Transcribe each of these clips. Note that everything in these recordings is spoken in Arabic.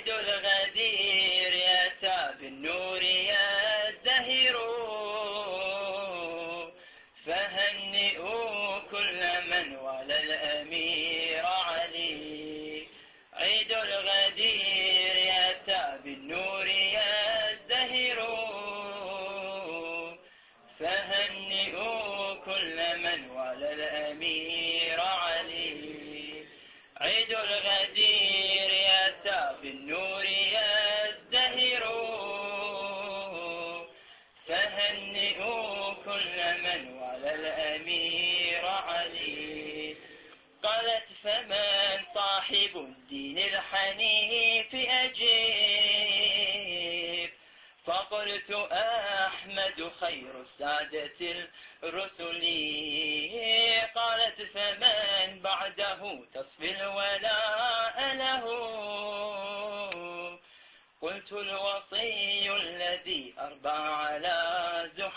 عيد الغدير كل من والى الأمير علي. قالت فمن صاحب الدين الحنيف أجيب. فقلت أحمد خير السادة الرسل. قالت فمن بعده تصفي الولاء له. قلت الوصي الذي أربى على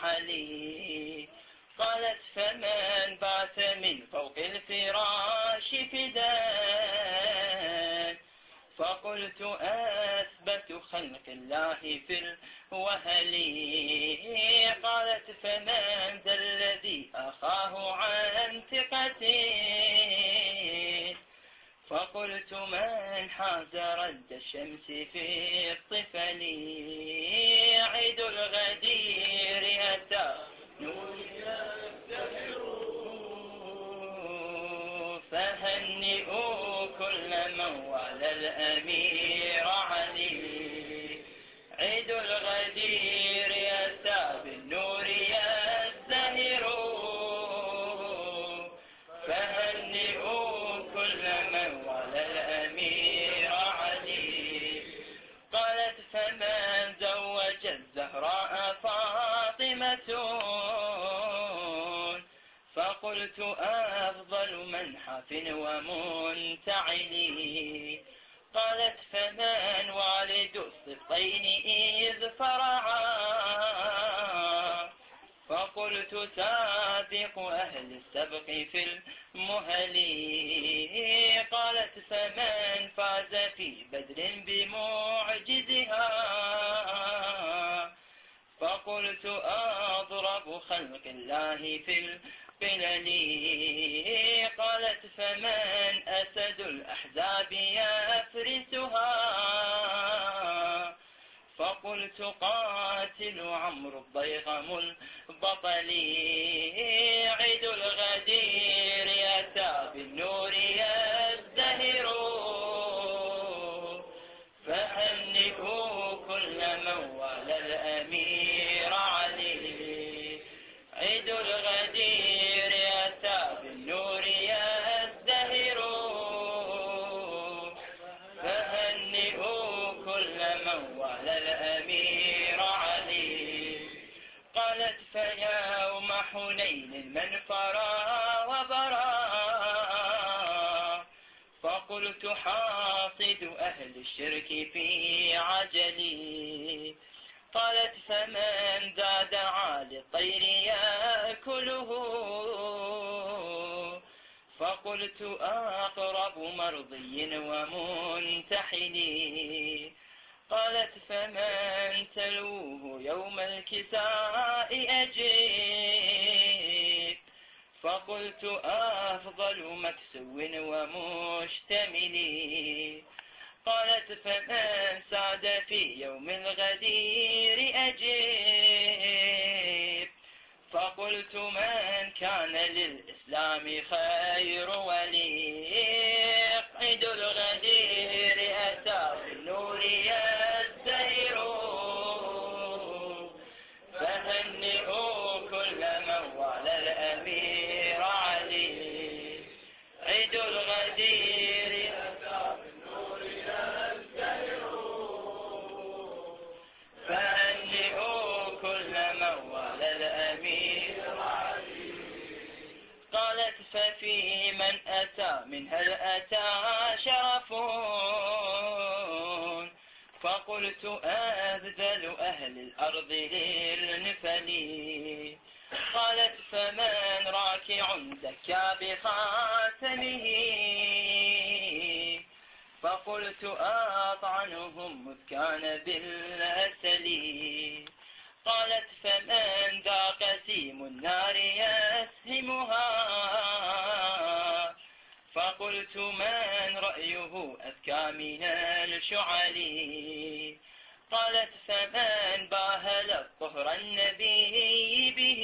زحلي قالت فمن بات من فوق الفراش فدان فقلت أثبت خلق الله في الوهل قالت فمن ذا الذي أخاه عن ثقته فقلت من حاز رد الشمس في الطفل عيد الغدير فهنئوا كل من والى الأمير فقلت أفضل منحف ومنتعل. قالت فمن والد الصفين إذ فرعا. فقلت سابق أهل السبق في المهل. قالت فمن فاز في بدر بمعجزها. فقلت أضرب خلق الله في القلل قالت فمن أسد الأحزاب يفرسها؟ فقلت قاتل عمرو الضيغم البطل عيد الغدير يأتى فقلت حاصد أهل الشرك في عجلي. قالت فمن ذا دعا للطير يأكله. فقلت أقرب مرضي ومنتحل. قالت فمن تلوه يوم الكساء أجيب فقلت أفضل مكسو ومشتمل. قالت فمن سعد في يوم الغدير أجيب. فقلت من كان للإسلام خير ولي عيد الغدير أتى ففي من أتى من هل أتى شرف فقلت أبذل أهل الأرض للنفل قالت فمن راكع زكى بخاتمه. فقلت أطعنهم مذ كان بالأسل قالت فمن ذا قسيم النار يسهمها فقلت من رأيه أذكى من الشعل قالت فمن باهل الطهر النبي به؟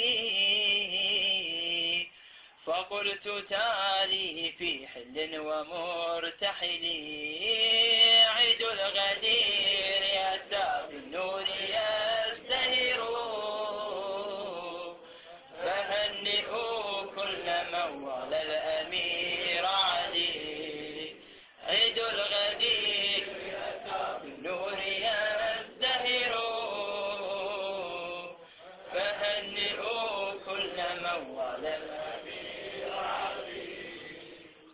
فقلت تالي في حل ومرتحل. عيد الغدير يأتى بالنور يزدهر فهنئوا كل من فهنئوا كل من الأمير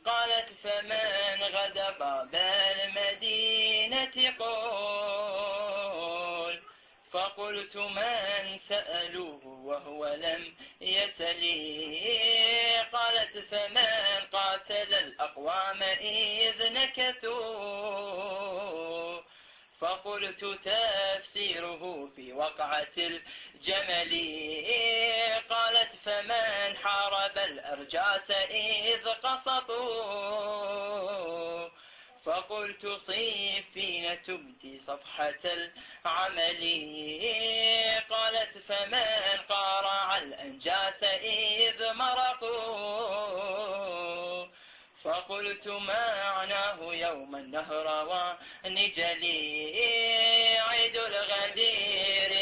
قالت فمن غدا باب المدينة قول فقلت من سألوه وهو لم يسلي قالت فمن قاتل الأقوام إذ نكثوا فقلت تفسيره في وقعة الجمل قالت فمن حارب الأرجاس إذ قسطوا فقلت صيفين تبدي صفحة العمل. قالت فمن قارع الأنجاس إذ مرقوا؟ فقلت معناه يوم النهر ونجلي عيد الغدير.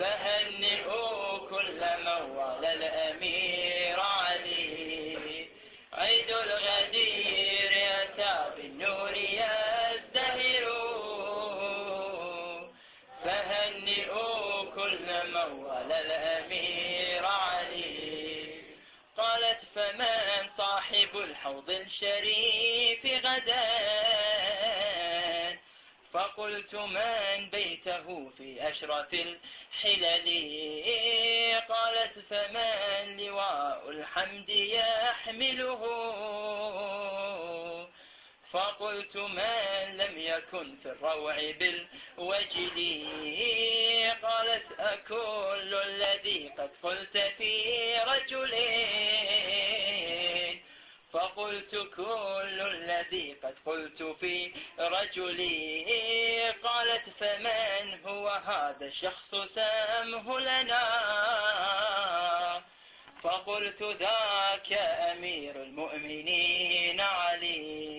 فهنئوا كل من الأمير علي. عيد الغدير يأتى بالنور يزدهر. فهنئوا كل من الأمير علي. قالت فمن صاحب الحوض الشريف غدا. فقلت من بيته في أشرف الحلل قالت فمن لواء الحمد يحمله؟ فقلت من لم يكن في الروع بالوجل. قالت أكل الذي قد قلت في رجلين فقلت كل الذي قد قلت في رجلي. قالت فمن هو هذا الشخص سأمه لنا. فقلت ذاك أمير المؤمنين علي.